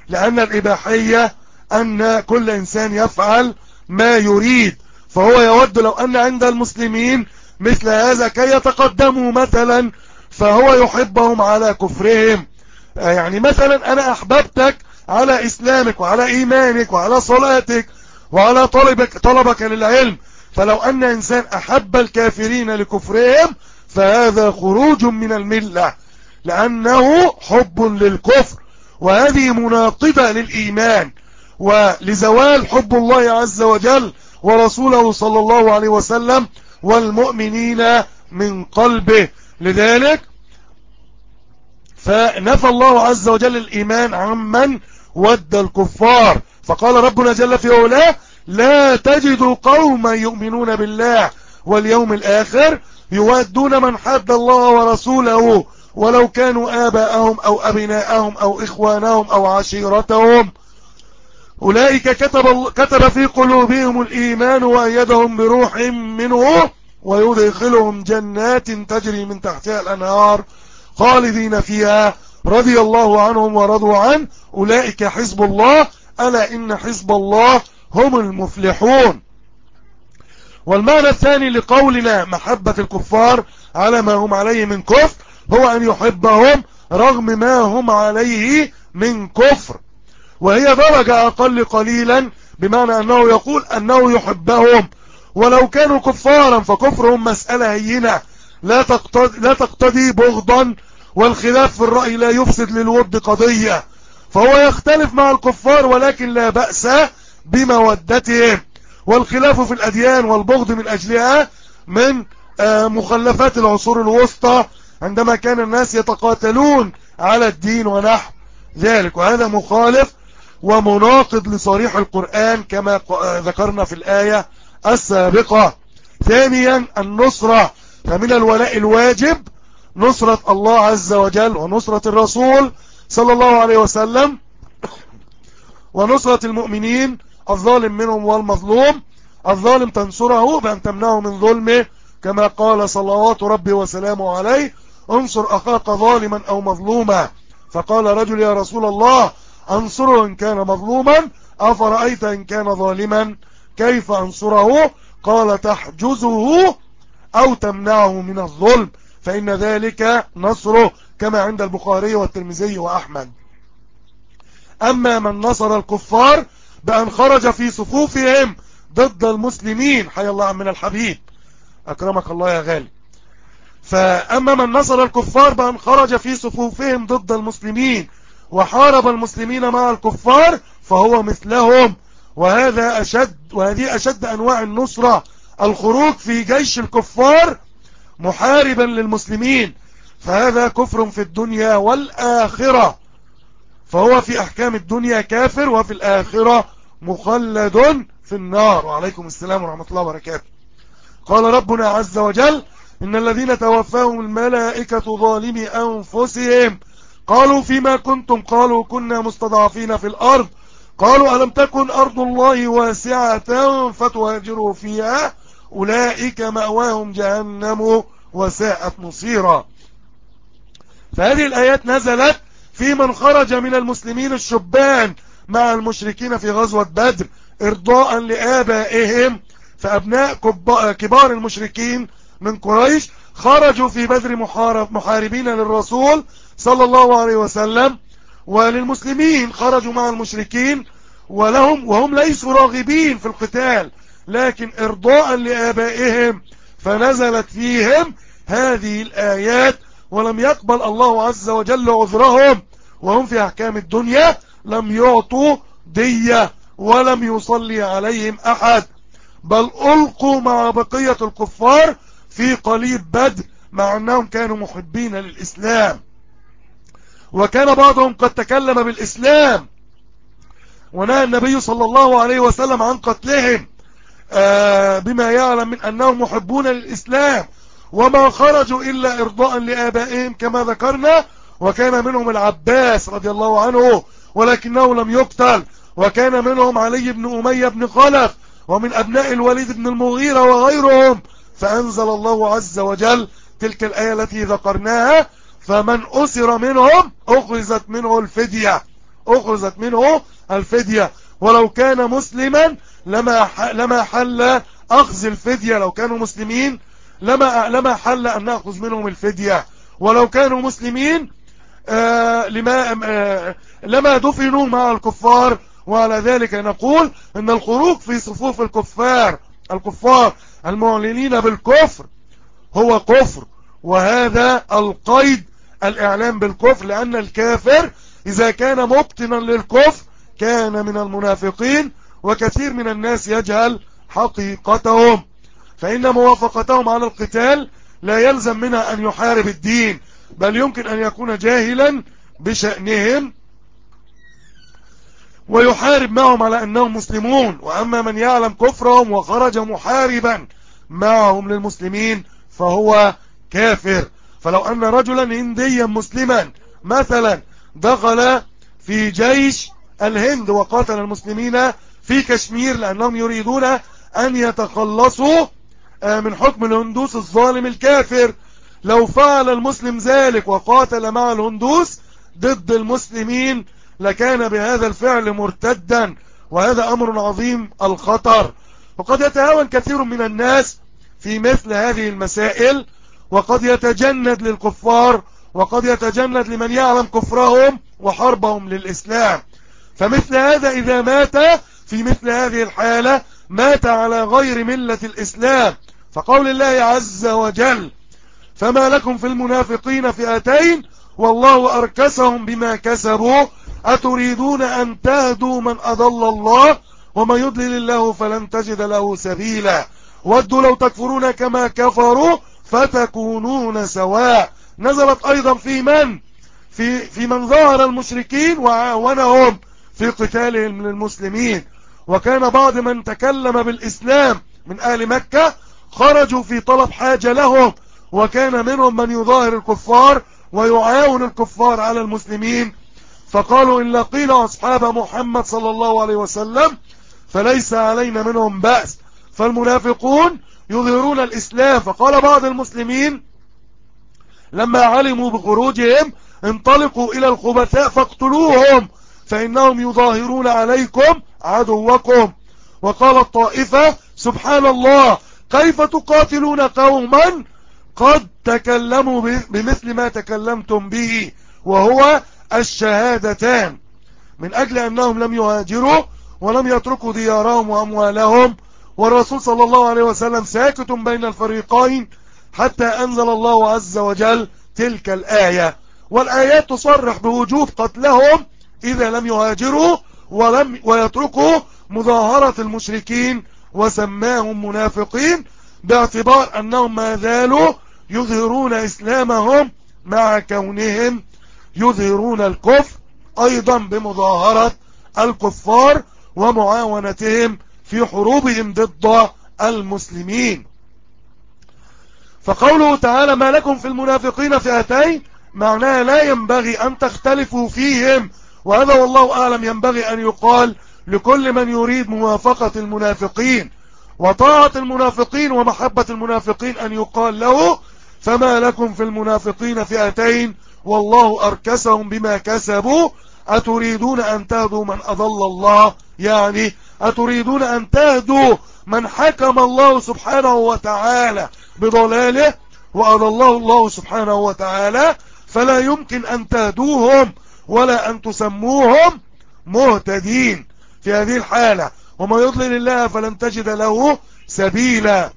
لأن الإباحية أن كل إنسان يفعل ما يريد. فهو يود لو أن عند المسلمين مثل هذا كي يتقدموا مثلا فهو يحبهم على كفرهم. يعني مثلا أنا أحببتك على إسلامك وعلى إيمانك وعلى صلاتك وعلى طلبك, طلبك للعلم. فلو أن إنسان أحب الكافرين لكفرهم فهذا خروج من الملة لأنه حب للكفر. وهذه مناقضة للإيمان. ولزوال حب الله عز وجل ورسوله صلى الله عليه وسلم والمؤمنين من قلبه. لذلك فنفى الله عز وجل الإيمان عمن ود الكفار. فقال ربنا جل في علاه لا تجد قوما يؤمنون بالله واليوم الآخر يودون من حد الله ورسوله ولو كانوا آباءهم أو أبناءهم أو إخوانهم أو عشيرتهم. أولئك كتب, كتب في قلوبهم الإيمان وأيدهم بروح منه ويدخلهم جنات تجري من تحتها الأنهار خالدين فيها رضي الله عنهم ورضوا عنه أولئك حزب الله. ألا إن حزب الله هم المفلحون. والمعنى الثاني لقولنا محبة الكفار على ما هم عليه من كفر هو أن يحبهم رغم ما هم عليه من كفر. وهي درجة أقل قليلا بمعنى أنه يقول أنه يحبهم. ولو كانوا كفارا فكفرهم مسألة هينة. لا تقتضي, لا تقتضي بغضا والخلاف في الرأي لا يفسد للود قضية. فهو يختلف مع الكفار ولكن لا بأس بمودتهم. والخلاف في الأديان والبغض من أجلها من آه، مخلفات العصور الوسطى عندما كان الناس يتقاتلون على الدين ونحو ذلك. وهذا مخالف ومناقض لصريح القرآن كما ذكرنا في الآية السابقة. ثانيا النصرة. فمن الولاء الواجب نصرة الله عز وجل ونصرة الرسول صلى الله عليه وسلم ونصرة المؤمنين الظالم منهم والمظلوم. الظالم تنصره بأن تمنعه من ظلمه كما قال صلوات ربي وسلامه عليه. انصر أخاك ظالما أو مظلوما. فقال رجل يا رسول الله أنصره إن كان مظلوما أفرأيت إن كان ظالما؟ كيف أنصره؟ قال تحجزه أو تمنعه من الظلم. فإن ذلك نصره كما عند البخاري والترمذي وأحمد. أما من نصر الكفار بأن خرج في صفوفهم ضد المسلمين حي الله من الحبيب. أكرمك الله يا غالي. فأما من نصر الكفار بأن خرج في صفوفهم ضد المسلمين وحارب المسلمين مع الكفار فهو مثلهم. وهذا أشد وهذه أشد أنواع النصرة الخروج في جيش الكفار محاربا للمسلمين. فهذا كفر في الدنيا والآخرة. فهو في أحكام الدنيا كافر وفي الآخرة مخلد في النار. وعليكم السلام ورحمة الله وبركاته. قال ربنا عز وجل إن الذين توفاهم الملائكة ظالمي أنفسهم. قالوا فيما كنتم؟ قالوا كنا مستضعفين في الأرض. قالوا ألم تكن أرض الله واسعة فتهاجروا فيها؟ أولئك مأواهم جهنم وساءت مصيرا. فهذه الآيات نزلت في من خرج من المسلمين الشبان مع المشركين في غزوة بدر إرضاء لآبائهم. فأبناء كبار المشركين من قريش خرجوا في بدر محارب محاربين للرسول صلى الله عليه وسلم وللمسلمين خرجوا مع المشركين ولهم وهم ليسوا راغبين في القتال لكن إرضاء لآبائهم فنزلت فيهم هذه الآيات ولم يقبل الله عز وجل عذرهم وهم في أحكام الدنيا لم يعطوا دية ولم يصلي عليهم أحد. بل ألقوا مع بقية الكفار في قليب بدر مع أنهم كانوا محبين للإسلام. وكان بعضهم قد تكلم بالإسلام. ونهى النبي صلى الله عليه وسلم عن قتلهم آه، بما يعلم من أنهم محبون للإسلام. وما خرجوا إلا إرضاء لآبائهم كما ذكرنا وكان منهم العباس رضي الله عنه ولكنه لم يقتل. وكان منهم علي بن أمية بن خلف ومن أبناء الوليد بن المغيرة وغيرهم. فأنزل الله عز وجل تلك الآية التي ذكرناها فمن أسر منهم أخرزت منه الفدية. أخرزت منه الفدية. ولو كان مسلما لما لما حل أخذ الفدية. لو كانوا مسلمين لما لما حل أن نأخذ منهم الفدية. ولو كانوا مسلمين آه لما آه لما دفنوا مع الكفار. وعلى ذلك نقول إن الخروج في صفوف الكفار الكفار المعلنين بالكفر هو كفر. وهذا القيد الإعلام بالكفر لأن الكافر إذا كان مبطنا للكفر كان من المنافقين وكثير من الناس يجهل حقيقتهم. فإن موافقتهم على القتال لا يلزم منها أن يحارب الدين بل يمكن أن يكون جاهلا بشأنهم ويحارب معهم على أنهم مسلمون. وأما من يعلم كفرهم وخرج محاربا معهم للمسلمين فهو كافر. فلو أن رجلا هنديا مسلما مثلا دخل في جيش الهند وقاتل المسلمين في كشمير لأنهم يريدون أن يتخلصوا آه، من حكم الهندوس الظالم الكافر. لو فعل المسلم ذلك وقاتل مع الهندوس ضد المسلمين لكان بهذا الفعل مرتدا وهذا أمر عظيم الخطر. وقد يتهاون كثير من الناس في مثل هذه المسائل. وقد يتجند للكفار وقد يتجند لمن يعلم كفرهم وحربهم للإسلام. فمثل هذا إذا مات في مثل هذه الحالة مات على غير ملة الإسلام. فقول الله عز وجل فما لكم في المنافقين فئتين والله أركسهم بما كسبوا. أتريدون أن تهدوا من أضل الله؟ وما يضلل الله فلن تجد له سبيلا. ودوا لو تكفرون كما كفروا فتكونون سواء. نزلت أيضا في من؟ في, في من ظهر المشركين وعاونهم في قتالهم للمسلمين وكان بعض من تكلم بالإسلام من أهل مكة خرجوا في طلب حاجة لهم. وكان منهم من يظاهر الكفار ويعاون الكفار على المسلمين. فقالوا إن لقينا أصحاب محمد صلى الله عليه وسلم فليس علينا منهم بأس. فالمنافقون يظهرون الإسلام. فقال بعض المسلمين لما علموا بخروجهم انطلقوا إلى الخبثاء فاقتلوهم فإنهم يظاهرون عليكم عدوكم. وقال الطائفة سبحان الله كيف تقاتلون قوما قد تكلموا بمثل ما تكلمتم به وهو الشهادتان. من أجل أنهم لم يهاجروا ولم يتركوا ديارهم وأموالهم والرسول صلى الله عليه وسلم ساكت بين الفريقين حتى أنزل الله عز وجل تلك الآية. والآيات تصرح بوجوب قتلهم إذا لم يهاجروا ولم ويتركوا مظاهرة المشركين وسماهم منافقين باعتبار أنهم ما زالوا يظهرون إسلامهم مع كونهم يظهرون الكفر أيضا بمظاهرة الكفار ومعاونتهم في حروبهم ضد المسلمين. فقوله تعالى ما لكم في المنافقين فئتين معناها لا ينبغي أن تختلفوا فيهم. وهذا والله أعلم ينبغي أن يقال لكل من يريد موافقة المنافقين. وطاعة المنافقين ومحبة المنافقين أن يقال له فما لكم في المنافقين فئتين والله أركسهم بما كسبوا. أتريدون أن تهدوا من أضل الله؟ يعني أتريدون أن تهدوا من حكم الله سبحانه وتعالى بضلاله؟ وأضله الله سبحانه وتعالى فلا يمكن أن تهدوهم ولا أن تسموهم مهتدين في هذه الحالة. وما يضلل الله فلن تجد له سبيلا.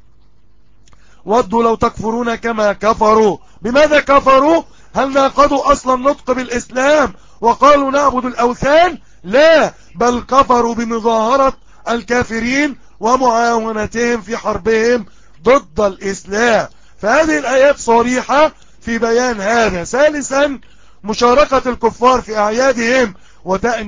ودوا لو تكفرون كما كفروا. بماذا كفروا؟ هل ناقضوا أصلا نطق بالإسلام وقالوا نعبد الأوثان؟ لا بل كفروا بمظاهرة الكافرين ومعاونتهم في حربهم ضد الإسلام. فهذه الآيات صريحة في بيان هذا. ثالثا مشاركة الكفار في أعيادهم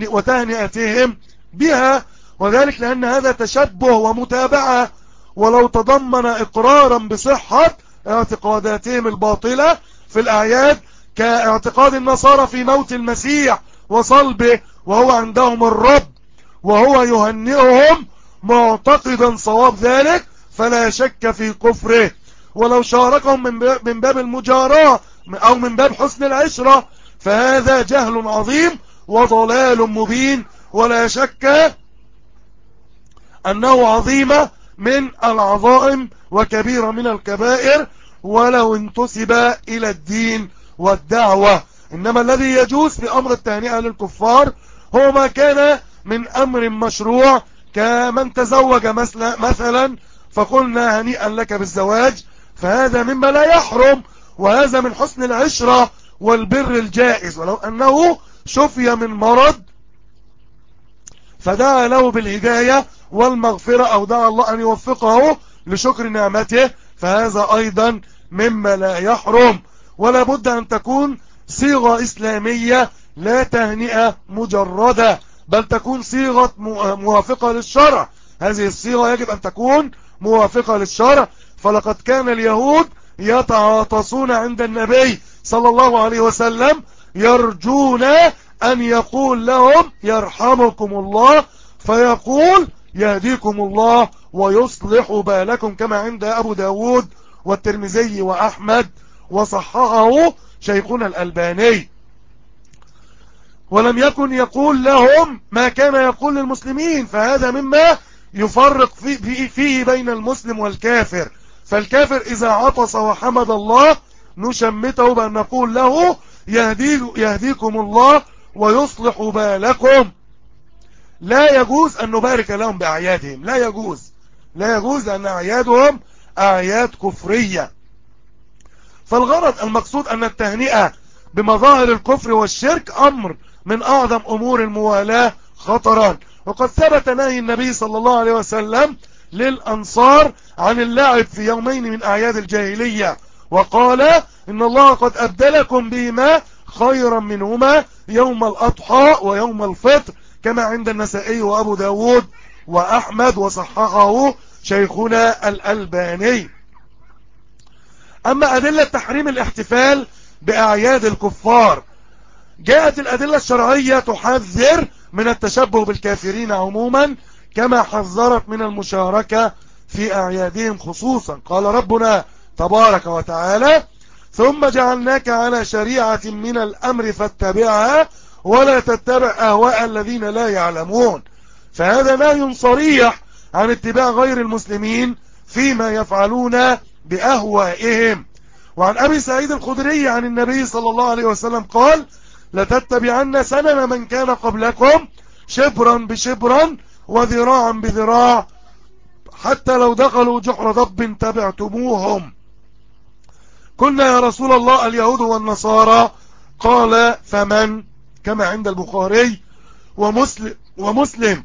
وتهنئتهم بها وذلك لأن هذا تشبه ومتابعة. ولو تضمن إقرارا بصحة اعتقاداتهم الباطلة في الأعياد كاعتقاد النصارى في موت المسيح وصلبه وهو عندهم الرب وهو يهنئهم معتقدا صواب ذلك فلا شك في كفره. ولو شاركهم من باب المجاراة أو من باب حسن العشرة فهذا جهل عظيم وضلال مبين. ولا شك أنه عظيمة من العظائم وكبيرة من الكبائر. ولو انتسب إلى الدين والدعوة إنما الذي يجوز في أمر التهنئة للكفار هو ما كان من أمر مشروع كمن تزوج مثلا فقلنا هنيئا لك بالزواج فهذا مما لا يحرم وهذا من حسن العشرة والبر الجائز. ولو أنه شفي من مرض فدعا له بالهداية والمغفرة أو دعا الله أن يوفقه لشكر نعمته فهذا أيضا مما لا يحرم. ولا بد أن تكون صيغة إسلامية لا تهنئة مجردة بل تكون صيغة موافقة للشرع. هذه الصيغة يجب أن تكون موافقة للشرع. فلقد كان اليهود يتعاطسون عند النبي صلى الله عليه وسلم يرجون أن يقول لهم يرحمكم الله فيقول يهديكم الله ويصلح بالكم كما عند أبو داود والترمذي وأحمد وصححه شيخنا الألباني. ولم يكن يقول لهم ما كان يقول للمسلمين فهذا مما يفرق فيه, بين المسلم والكافر. فالكافر إذا عطس وحمد الله نشمته بأن نقول له يهدي يهديكم الله ويصلح بالكم. لا يجوز أن نبارك لهم بأعيادهم. لا يجوز. لا يجوز أن أعيادهم أعياد كفرية. فالغرض المقصود أن التهنئة بمظاهر الكفر والشرك أمر من أعظم أمور الموالاة خطرا وقد ثبت نهي النبي صلى الله عليه وسلم للأنصار عن اللعب في يومين من أعياد الجاهلية وقال إن الله قد أبدلكم بهما خيرا منهما يوم الأضحى ويوم الفطر كما عند النسائي وأبو داود وأحمد وصححه شيخنا الألباني. أما أدلة تحريم الاحتفال بأعياد الكفار جاءت الأدلة الشرعية تحذر من التشبه بالكافرين عموما كما حذرت من المشاركة في أعيادهم خصوصا. قال ربنا تبارك وتعالى ثم جعلناك على شريعة من الأمر فاتبعها ولا تتبع أهواء الذين لا يعلمون. فهذا نهي صريح عن اتباع غير المسلمين فيما يفعلون بأهوائهم. وعن أبي سعيد الخدري عن النبي صلى الله عليه وسلم قال لتتبعن سنن من كان قبلكم شبرا بشبرا وذراعا بذراع حتى لو دخلوا جحر ضب تبعتموهم. قلنا يا رسول الله اليهود والنصارى قال فمن؟ كما عند البخاري ومسلم, ومسلم.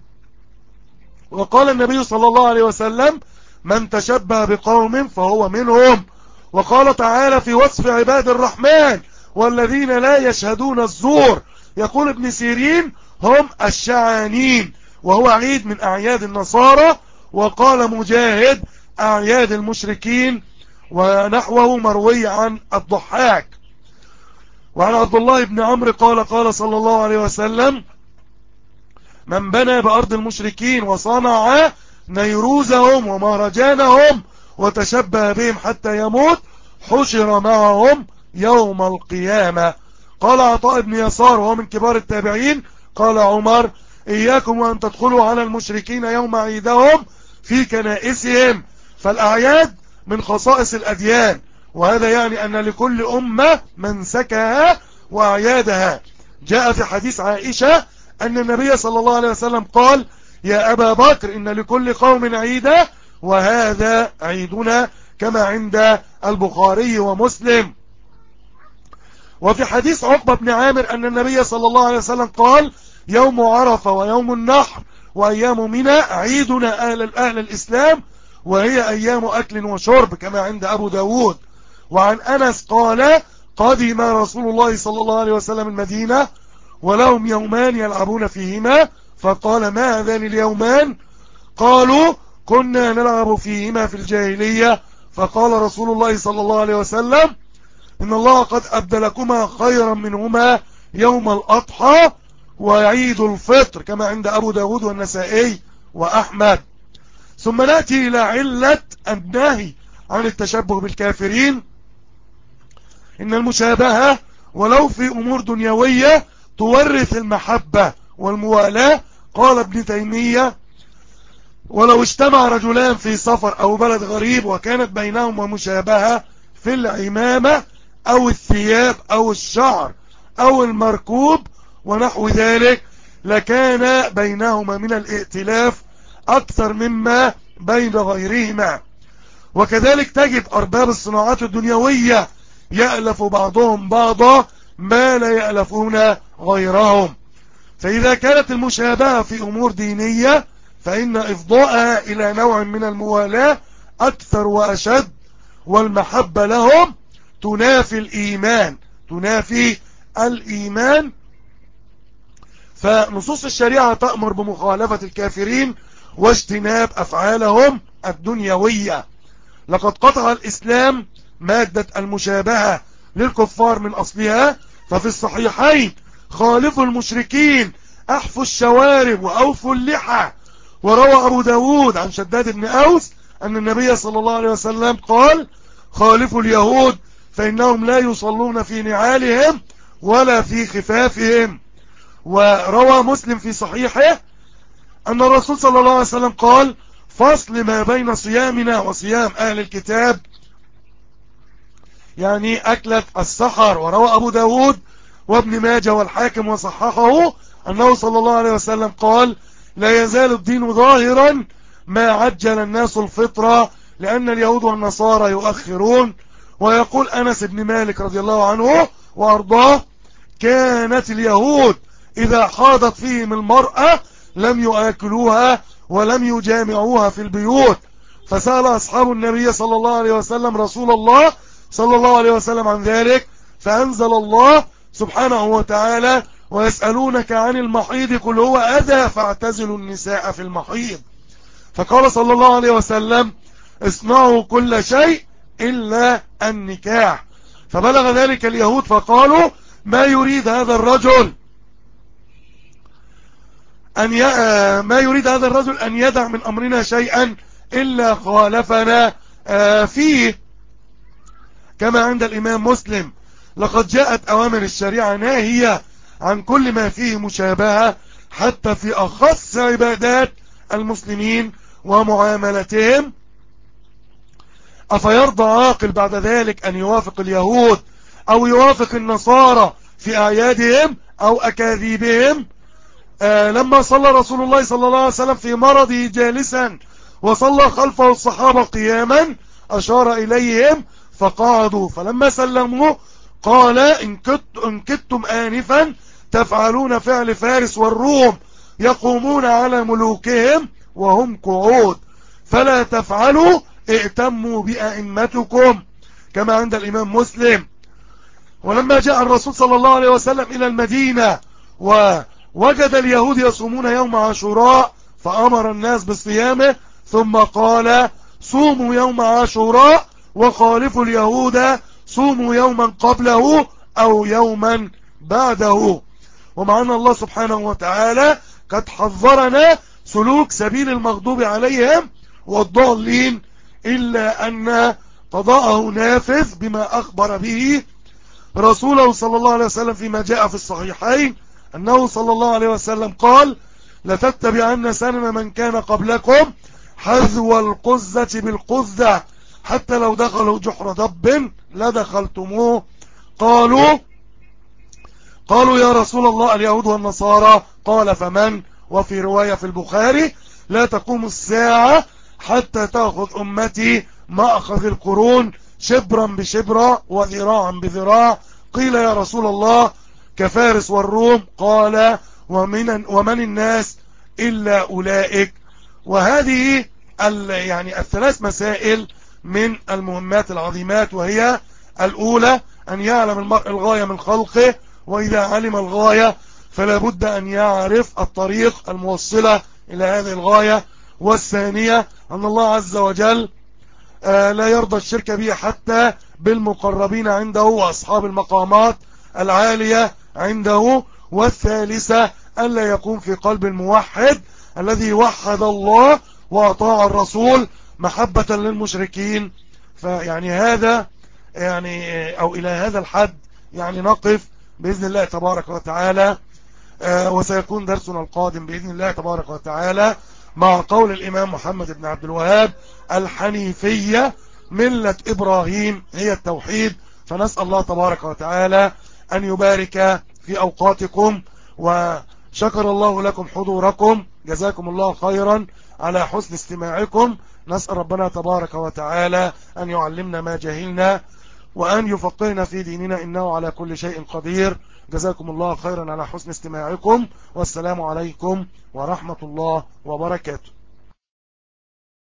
وقال النبي صلى الله عليه وسلم من تشبه بقوم فهو منهم. وقال تعالى في وصف عباد الرحمن والذين لا يشهدون الزور. يقول ابن سيرين هم الشعانين وهو عيد من أعياد النصارى وقال مجاهد أعياد المشركين ونحوه مروي عن الضحاك. وعن عبد الله بن عمرو قال قال صلى الله عليه وسلم من بنى بأرض المشركين وصنع نيروزهم ومهرجانهم وتشبه بهم حتى يموت حشر معهم يوم القيامة. قال عطاء بن يسار وهو من كبار التابعين قال عمر إياكم وأن تدخلوا على المشركين يوم عيدهم في كنائسهم. فالأعياد من خصائص الأديان وهذا يعني أن لكل أمة منسكها وأعيادها. جاء في حديث عائشة أن النبي صلى الله عليه وسلم قال يا أبا بكر إن لكل قوم عيدا وهذا عيدنا كما عند البخاري ومسلم. وفي حديث عقبة بن عامر أن النبي صلى الله عليه وسلم قال يوم عرفة ويوم النحر وأيام منى عيدنا أهل, أهل الإسلام وهي أيام أكل وشرب كما عند أبو داود. وعن أنس قال قدم رسول الله صلى الله عليه وسلم المدينة ولهم يومان يلعبون فيهما. فقال ما هذان اليومان؟ قالوا كنا نلعب فيهما في الجاهلية. فقال رسول الله صلى الله عليه وسلم إن الله قد أبدلكما خيرا منهما يوم الأضحى وعيد الفطر كما عند أبو داود والنسائي وأحمد. ثم نأتي إلى علة النهي عن التشبه بالكافرين. إن المشابهة ولو في أمور دنيوية تورث المحبة والموالاة. قال ابن تيمية ولو اجتمع رجلان في سفر أو بلد غريب وكانت بينهما مشابهة في العمامة أو الثياب أو الشعر أو المركوب ونحو ذلك لكان بينهما من الائتلاف أكثر مما بين غيرهما. وكذلك تجد أرباب الصناعات الدنيوية يألف بعضهم بعضا ما لا يألفون غيرهم. فإذا كانت المشابهة في أمور دينية فإن إفضاءها إلى نوع من الموالاة أكثر وأشد والمحبة لهم تنافي الإيمان تنافي الإيمان. فنصوص الشريعة تأمر بمخالفة الكافرين واجتناب أفعالهم الدنيوية. لقد قطع الإسلام مادة المشابهة للكفار من أصلها ففي الصحيحين خالفوا المشركين أحفوا الشوارب وأوفوا اللحى. وروى أبو داود عن شداد بن أوس أن النبي صلى الله عليه وسلم قال خالفوا اليهود فإنهم لا يصلون في نعالهم ولا في خفافهم. وروى مسلم في صحيحه أن الرسول صلى الله عليه وسلم قال فصل ما بين صيامنا وصيام أهل الكتاب. يعني أكلة السحر وروى أبو داود وابن ماجه والحاكم وصححه أنه صلى الله عليه وسلم قال لا يزال الدين ظاهرا ما عجل الناس الفطرة لأن اليهود والنصارى يؤخرون ويقول أنس بن مالك رضي الله عنه وأرضاه كانت اليهود إذا حاضت فيهم المرأة لم يؤكلوها ولم يجامعوها في البيوت. فسأل أصحاب النبي صلى الله عليه وسلم رسول الله صلى الله عليه وسلم عن ذلك فأنزل الله سبحانه وتعالى ويسألونك عن المحيض قل هو أذى فاعتزلوا النساء في المحيض. فقال صلى الله عليه وسلم اصنعوا كل شيء إلا النكاح. فبلغ ذلك اليهود فقالوا ما يريد هذا الرجل أن ي... ما يريد هذا الرجل أن يدع من أمرنا شيئا إلا خالفنا. آه، فيه كما عند الإمام مسلم لقد جاءت أوامر الشريعة ناهية عن كل ما فيه مشابهة حتى في أخص عبادات المسلمين ومعاملتهم. أفيرضى عاقل بعد ذلك أن يوافق اليهود أو يوافق النصارى في أعيادهم أو أكاذيبهم؟ آه لما صلى رسول الله صلى الله عليه وسلم في مرضه جالسا وصلى خلفه الصحابة قياما أشار إليهم فقعدوا. فلما سلموا قال إن, كت إن آنفا تفعلون فعل فارس والروم يقومون على ملوكهم وهم قعود. فلا تفعلوا ائتموا بأئمتكم كما عند الإمام مسلم. ولما جاء الرسول صلى الله عليه وسلم إلى المدينة ووجد اليهود يصومون يوم عاشوراء فأمر الناس بصيامه ثم قال صوموا يوم عاشوراء وخالفوا اليهود صوموا يوما قبله أو يوما بعده. ومع أن الله سبحانه وتعالى قد حذرنا سلوك سبيل المغضوب عليهم والضالين إلا أن قضاءه نافذ بما أخبر به رسوله صلى الله عليه وسلم فيما جاء في الصحيحين. أنه صلى الله عليه وسلم قال لتتبعن سنن من كان قبلكم حذو القزة بالقزة حتى لو دخلوا جحر ضب لدخلتموه قالوا قالوا يا رسول الله اليهود والنصارى قال فمن؟ وفي رواية في البخاري لا تقوم الساعة حتى تأخذ أمتي ما أخذ القرون شبرا بشبرا وذراعا بذراع. قيل يا رسول الله كفارس والروم قال ومن, ومن الناس إلا أولئك؟ وهذه يعني الثلاث مسائل من المهمات العظيمات وهي الأولى أن يعلم المرء الغاية من خلقه وإذا علم الغاية فلا بد أن يعرف الطريق الموصلة إلى هذه الغاية. والثانية أن الله عز وجل آه، لا يرضى الشرك به حتى بالمقربين عنده وأصحاب المقامات العالية عنده. والثالثة ألا يكون في قلب الموحد الذي وحد الله وأطاع الرسول محبة للمشركين. فيعني هذا يعني أو إلى هذا الحد يعني نقف بإذن الله تبارك وتعالى. آه، وسيكون درسنا القادم بإذن الله تبارك وتعالى. مع قول الإمام محمد بن عبد الوهاب الحنيفية ملة إبراهيم هي التوحيد. فنسأل الله تبارك وتعالى أن يبارك في أوقاتكم وشكر الله لكم حضوركم. جزاكم الله خيرا على حسن استماعكم. نسأل ربنا تبارك وتعالى أن يعلمنا ما جهلنا وأن يفقهنا في ديننا إنه على كل شيء قدير. جزاكم الله خيرا على حسن استماعكم والسلام عليكم ورحمة الله وبركاته.